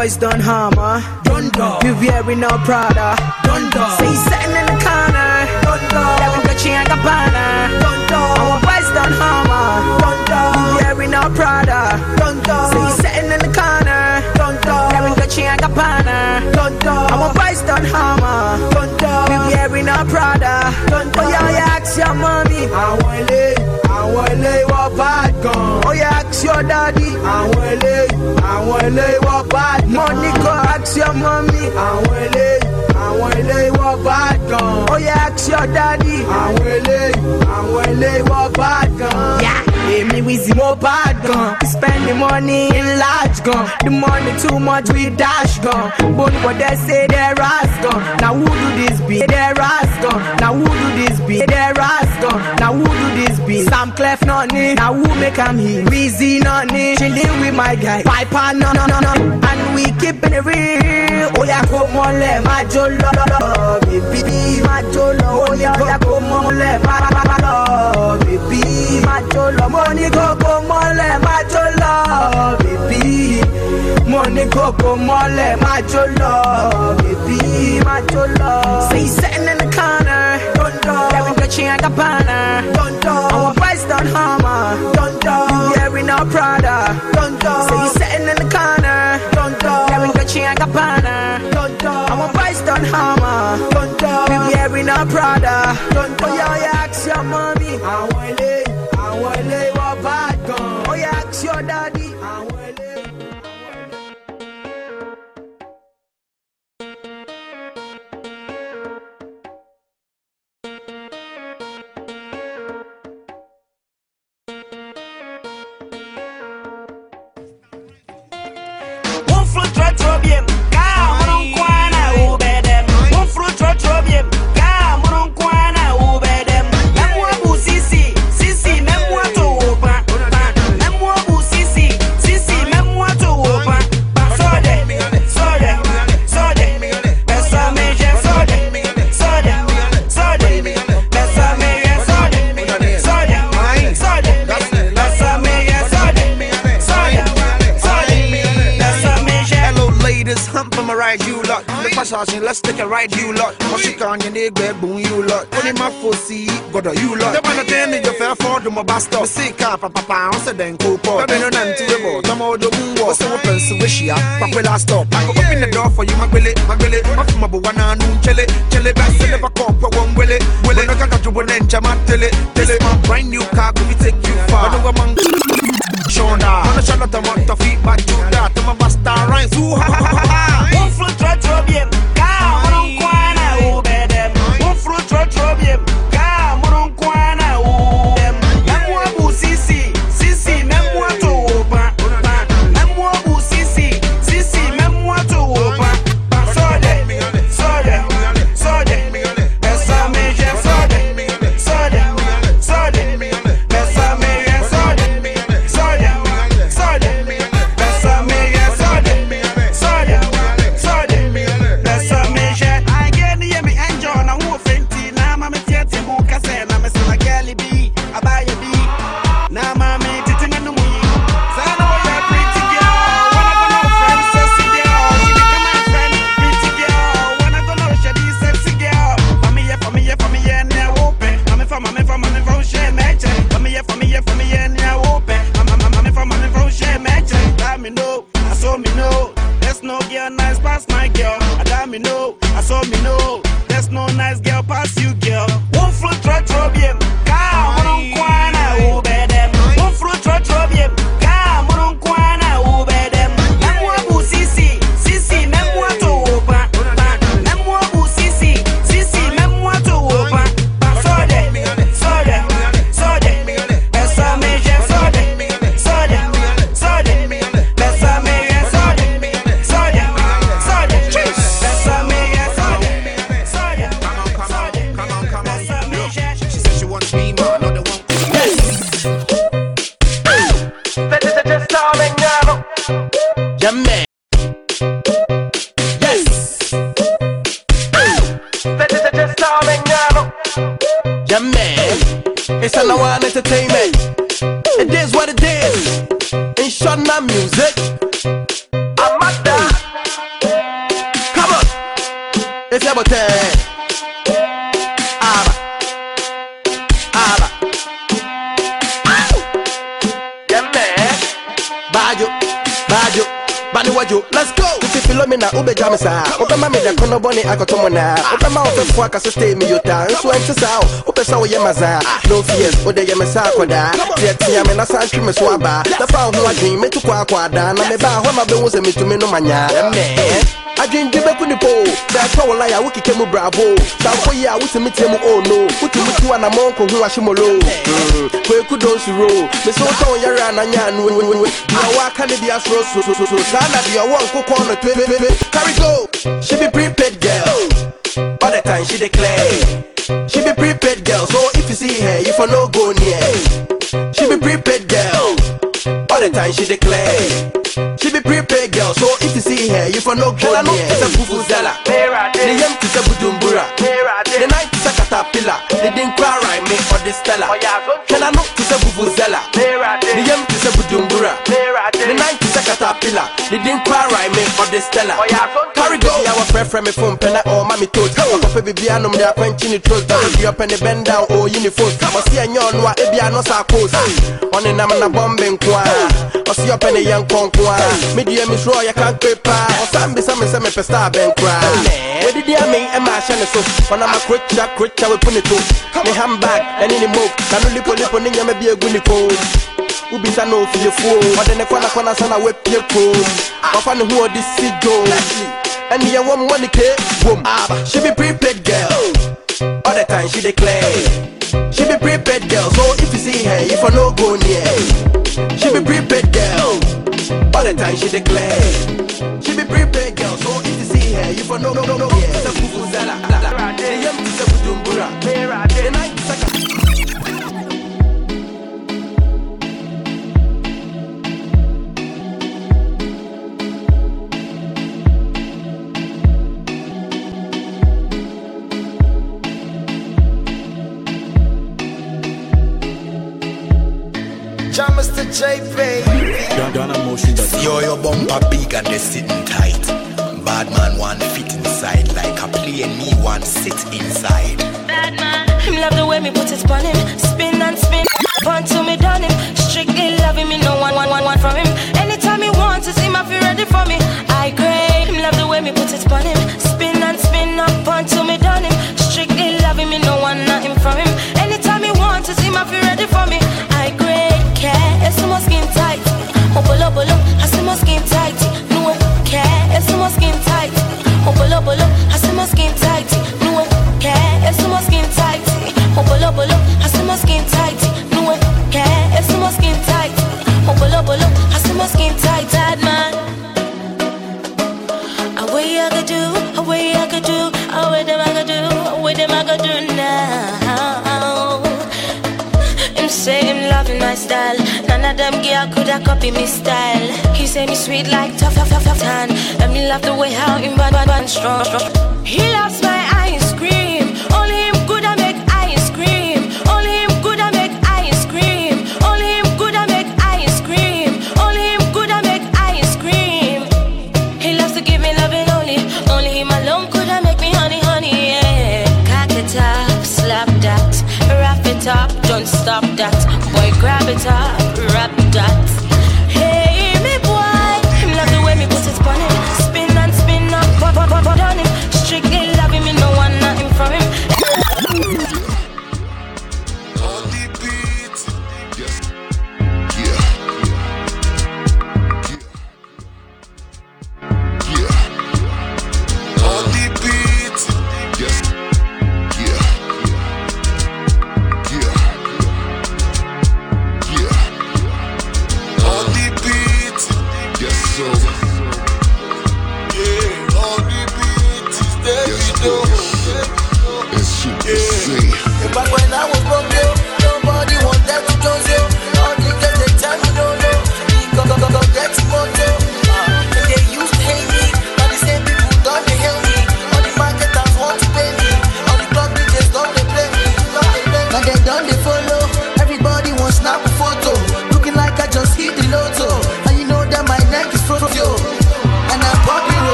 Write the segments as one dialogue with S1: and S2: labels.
S1: Boys done hammer. You wearing no Prada. Say you sitting in the corner. You're in Dolce and Gabbana. I want boys done hammer. You wearing no Prada. Don't do. Say sitting in the corner. Dolce and Gabbana. I want boys done hammer. You wearing no Prada. Oh yeah, yeah, ask your mommy.
S2: àwọn ilé àwọn ilé wọ bad gan.
S1: Oh yeah, ask your daddy.
S2: àwọn ilé àwọn ilé wọ bad gan.
S1: Money go ask your mommy.
S2: àwọn ilé àwọn ilé wọ bad gan.
S1: Oh yeah, ask your daddy.
S2: àwọn ilé àwọn ilé wọ bad gan.
S1: Yeah, èmi Wizzy mo bad gan. We spend the money in large gan. The money too much we dash gan. But what they say they ras gan. Now who do this be? They ras gan. Now who do this be? They ras gan. Now who do this be? Samklef not need. Now who make hit? Wizzy not need. Chilling with my guy. Piper no no no no. And we keeping it real. Oh yeah, come on let my jolo baby, my. Oh yeah, oh yeah, come on let my love, baby, my jolo. Money go come on let my jolo, baby. Money go come on let my jolo, baby, my jolo. Say you sitting in the corner, don't do. Yeah, we got you and Gabbana, don't do. Our boys done hammer, don't do. Wearing no Prada, don't do. Say you sitting in the corner, don't do. Yeah, we got you and Gabbana, don't do. Our boys done hammer, don't do. We wearing no Prada, don't do. Oh yeah, yeah, ask your mommy.
S2: àwọn ilé àwọn
S3: for the mobasta. See, car, papa, pounds, and then cool pot. But then you're to the boat, I'm all the moon was so open, so wish ya. But will I stop? I go open the door for you, my willy, my willy. My from a one, noon, chili, chili, back, silly, back up, one willy. Willy, no, got you one inch, I'm at tell it. Tell it, my brand new car, will take you far. I know I'm on. Shonda, on the I'm on the feet, but you that, I'm a basta rhymes. Ooh, ha, ha, ha.
S4: It's a no one entertainment. It is what it is. In short, now music. I'm at that. Come on. It's your turn. If you me na ube jamisa. Ube ma me da kono boni akotomo na. Ube ma ofe fwa kase stay mi yota. Nso ente sa o. Ube sa o ye maza. No fears, ode ye me sa koda. Tie tie me na san twi me so aba. Na fa ho adwin me tu kwa kwa da. Na me ba ho ma be wo se me tu me no manya. Me. Adwin dwe beku ni po. Da kwa wala ya wuki kemu bravo. Da fo ye a wuti me tie mu oh no. Wuti mu tu ana mo ko hu ahimolo. Kwe ku don su ro. Me so ton yara na nya nu. Ya wa ka ne bia so so so so. Sa na bia wo nkokɔ no twe twe twe. Carry go. She be prepaid girl. All the time she declare. She be prepaid girl. So if you see her, you for no go near. She be prepaid girl. All the time she declare. She be prepaid girl. So if you see her, you for no go near. It's a vuvuzela. The yam to the budumbura. The night is a caterpillar. The didn't cry right me or the stella. Can I know to the vuvuzela? The yam to the budumbura. The night is a caterpillar. The didn't cry right me or the stella. Carry go. Yeah, our friend from me phone penna or mommy told. Papa baby I know me a quench in the throat. Be up and the bend down or uniform. I see a yon wa ebi I know sa pose. On the nam na bombing kwa. I see up and the young conqua. Media miss roy I can't paper. Or some be some some pesta ben cry. Where did I mean am I shine so? When I'm a quick chat quick chat we put it to. Me handbag and in the moke. Nanu lipo lipo ninya me be a guniko. Ubisa no fie fuo ɔde ne kwana kwana sana wapie kom ɔfa ne ho ɔde si dwom ɛne yɛwɔ mmɔ ne ke wom she be prepaid girl. All the time she declare. She be prepaid girl. So if you see her you for no go near she be prepaid girl. All the time she declare. She be prepaid girl. So if you see her you for no no no no
S2: Mr. J, baby.
S5: Yo, your bumper big and they sitting tight. Bad man one fit inside like a play and me one sit inside.
S6: Bad man, him love the way me put it on him. Spin and spin, I could do now. Him say him loving my style. None of them girl coulda copy me style. He say me sweet like tough, tough, tough, tough tan. And me love the way how him bad, bad, strong, strong. He loves my don't stop that. Boy, grab it up,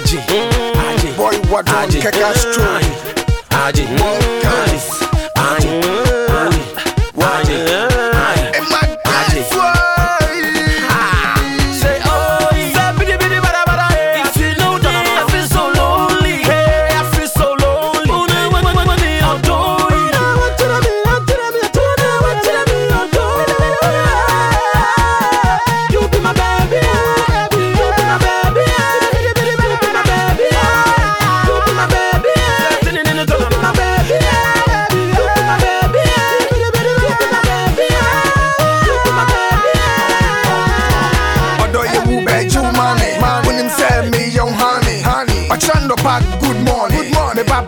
S6: Aji, Aji, boy, what on
S7: kick us through?
S8: Aji, Aji,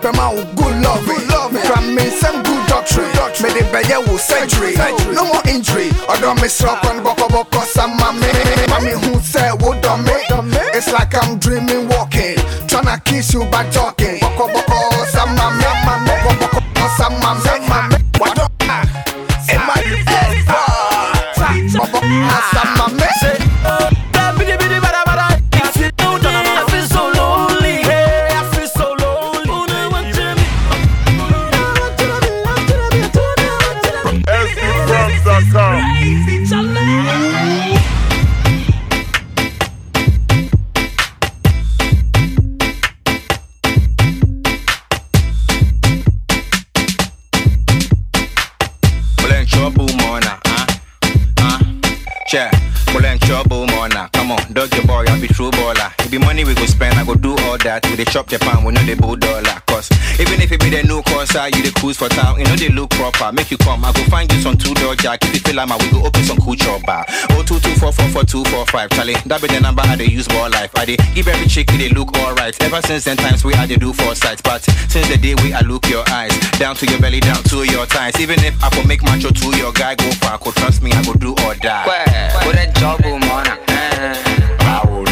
S7: Good morning. Me babe ma wo good love. Good love. Me some good doctrine. Me de be ye wo century. No more injury. Odo me slap and boko boko some mami. Mami who say wo do me. It's like I'm dreaming walking. Tryna kiss you by talking. Boko boko some mami. Boko boko some mami. What do in my head? Boko some mami.
S9: All that. We dey chop the pound, we know the bull dollar. Cause even if it be the new corsa, you the cruise for town, you know they look proper. Make you come, I go find you some two door jack. If you feel like my, we go open some cool chop bar. Oh two two four four four two four five. Charlie, that be the number I dey use more life. I they give every chick they look alright. Ever since then times we I dey do four sides, but since the day we I look your eyes down to your belly, down to your thighs. Even if I go make macho to your guy go far, could trust me, I go do or die.
S10: Put a job, mona. Put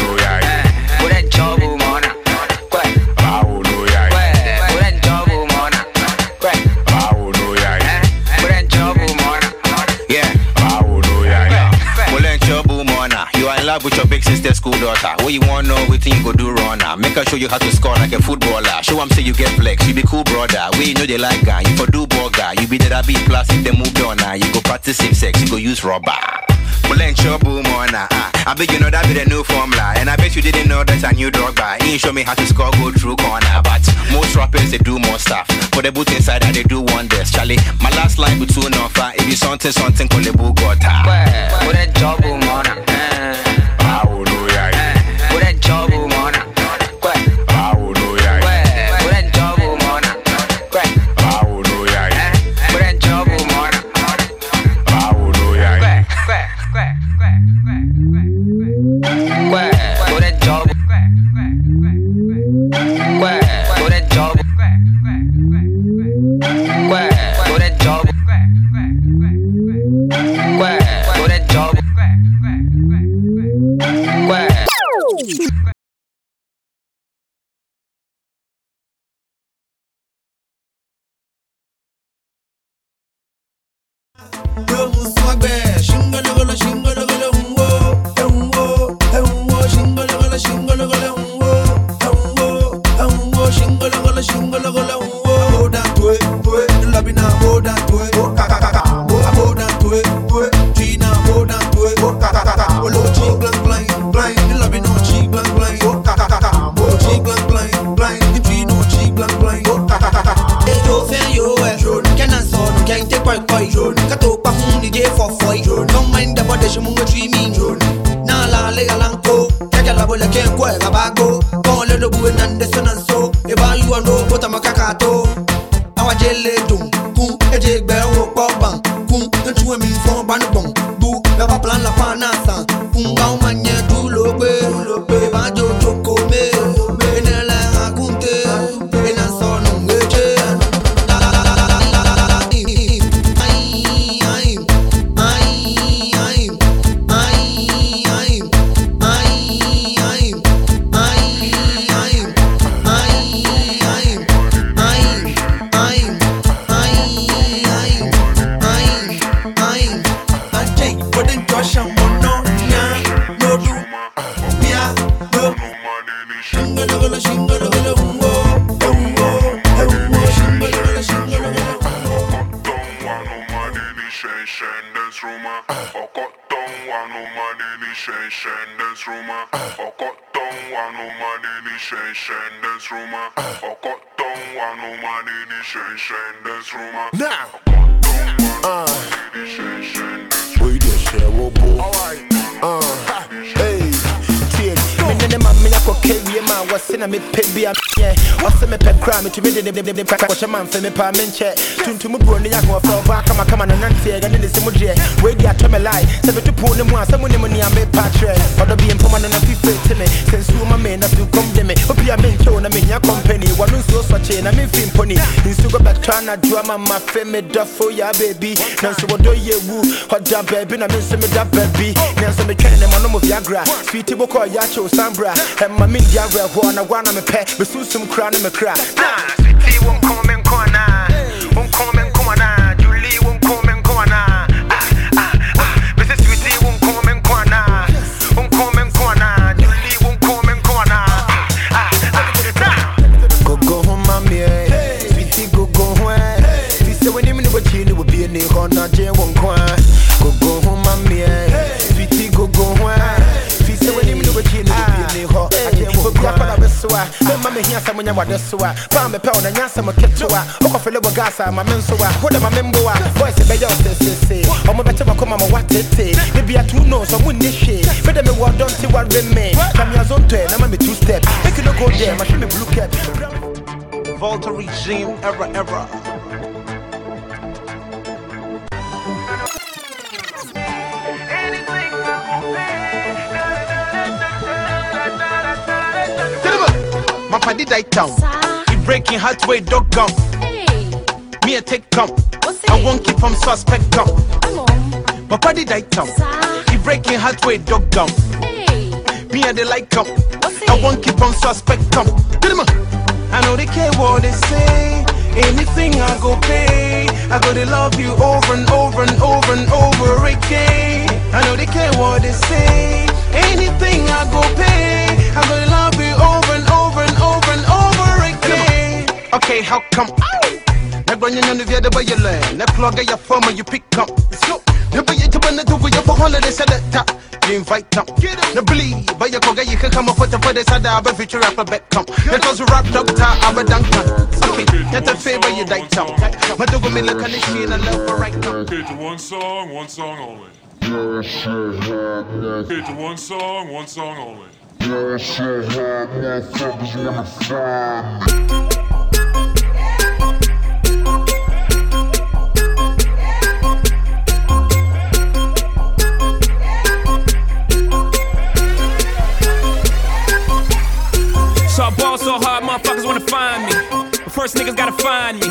S10: mona.
S9: With your big sister, school daughter. What you want know, what you go do now? Make her show you how to score like a footballer. Show 'em say you get flex, you be cool, brother. We know they like guy, you for do burger. You be that be plus if they move on now. You go practice same sex, you go use rubber. Ain't trouble, mona. Ah, uh, uh. I bet you know that be the new formula. And I bet you didn't know that's a new drug bar. He show me how to score, go through corner. But most rappers, they do more stuff. For the boot inside, that they do wonders. Charlie, my last line between offer. If you something, something, call the book got
S10: Put a job, mona. Put a job,
S11: Eu meu russo agora. DJ
S12: for
S5: foy Don't mind the body, she mungo tree me Nala, lega lanko Kekela bole kenko, ega bago wɔse na mepɛ bi a menyɛ ɔse mepɛ kora metumi de de kɔhyɛ ma mfɛ mepa menkyɛ tuntum buro ne yɛahoɔfrɛ ɔbaa kamakama no nanteɛ gane ne sɛ mu deɛ weidi atɔ me lae sɛ meto poo no mu a sɛ mu ne mu nea mepa kyerɛ ɔdɔ bi mpoma no na fife te me. Sɛ nsuo ma me na sukɔm de me. Obi a menkyɛw na mehia company. Wɔno nsuo sɔkyee na memfi mpɔni nsu go bɛtɔ anadwoa ma mafe me dɔfo ya baabi nanso wɔdɔ yɛ wu ɔda baabi na me nso meda baabi nanso metwɛne ne ma no mu viagra. Sweeti bokɔ yɛakyew sambra ɛma mendi awerɛhoɔ na woa na mepɛ mesunsum kora ne mekra sweeti wo nkɔn me sɛ monyɛ wade so a. Paa mepɛ wo na nya asɛm ketewa. Wokɔfele wɔ gas a ma me nso a. Wode ma me mbo a. Boys bɛyɛ wo sesese. Ɔmo bɛte makoma ma woatete. Baby a two nose, ɔmo nni hwee. Mede me wɔ dɔnte ware me. Kamiazonto ɛ na ma me two step. Make you no go there, hwɛ me blue cap.
S2: Volta regime, ever, era. My party die town. He breaking heart way dog gum. Me a take come. I won't keep him suspect come. My party die town. He breaking heart way dog gum. Me and they like come. I won't keep on suspect come. Get him I know they care what they say. Anything I go pay. I go to love you over and over and over and over again. I know they care what they say. Anything I go pay. I go to love Okay, how come? Na granya nyanu vya deba yele Na plug ya phone you pick up. Let's go Neba ya tabana tuvu ya po holiday selector You invite them. Na bleed Ba ya koga you can come up with the for the sada Abe feature rapper back come It was rap doctor Abe dankan Okay Net a favor you die town Madugo me look on the sheen and love for right now
S12: Okay, to one song, one song only. Okay, to one song, one song only.
S13: So I ball so hard, motherfuckers wanna find me. But first niggas gotta find me.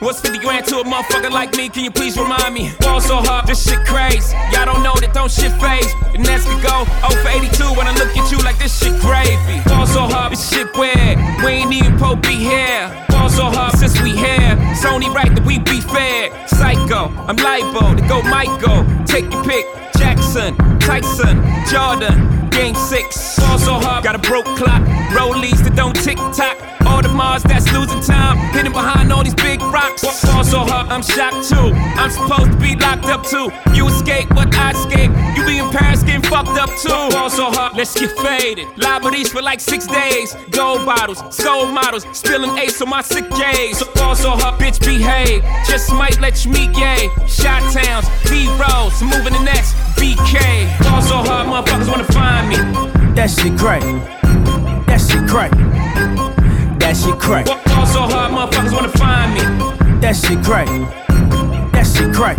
S13: What's 50 grand to a motherfucker like me? Can you please remind me? Ball so hard, this shit crazy. Y'all don't know that don't shit phase. And that's could go 0 for 82 when I look at you like this shit gravy. Ball so hard, this shit weird. We ain't even po be here. Ball so hard since we here. It's only right that we be fair. Psycho, I'm libo to go Michael. Take your pick. Jackson, Tyson, Jordan, Game 6. Ball so hard, got a broke clock. Rollies that don't tick tock. Audemars that's losing time. Hidden behind all these big rocks. Ball so hard, I'm shocked too. I'm supposed to be locked up too. You escape, but I escape. You be in Paris getting fucked up too. Ball so hard, let's get faded. Liberties for like six days. Gold bottles, soul models. Spilling ace on my sick days. So ball so hard, bitch, behave. Just might let you meet gay. Shot towns, B rolls, moving the next BK. Ball so hard, motherfuckers wanna find me.
S14: That shit crack. That shit crack. That shit crack.
S13: Ball so hard, motherfuckers wanna find me.
S14: That shit crack. That shit crack.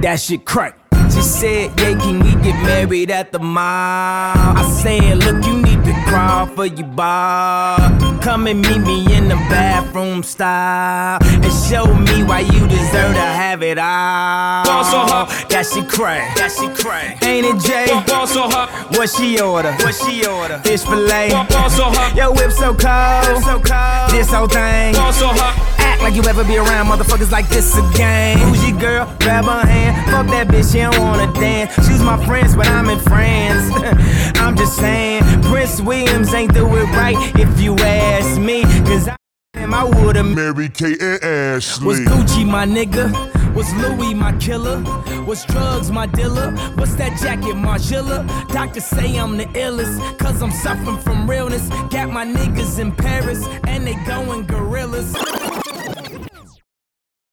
S14: That shit crack. She said, Yeah, can we get married at the mall? I said, Look, you need to crawl for your bar. Come and meet me in the bathroom style and show me why you deserve to have it all.
S13: Ball so hard.
S14: That shit crack.
S13: That shit crack.
S14: Ain't it, Jay?
S13: Ball so hard.
S14: What she order?
S13: What she order?
S14: Fish fillet.
S13: Ball so hard.
S14: Yo, whip so cold.
S13: So cold.
S14: This whole thing.
S13: Ball so hard.
S14: Act like you ever be around motherfuckers like this again. Your girl? Grab her hand. Fuck that bitch, she don't wanna dance. She's my friends, but I'm in France. I'm just saying, Prince Williams ain't do it right if you ask me. Cause I, I would've
S12: Mary Kate and Ashley.
S14: was Gucci, my nigga. Was Louis my killer? Was drugs my dealer? What's that jacket, Margiela? Doctors say I'm the illest, cause I'm suffering from realness. Got my niggas in Paris, and they going gorilla.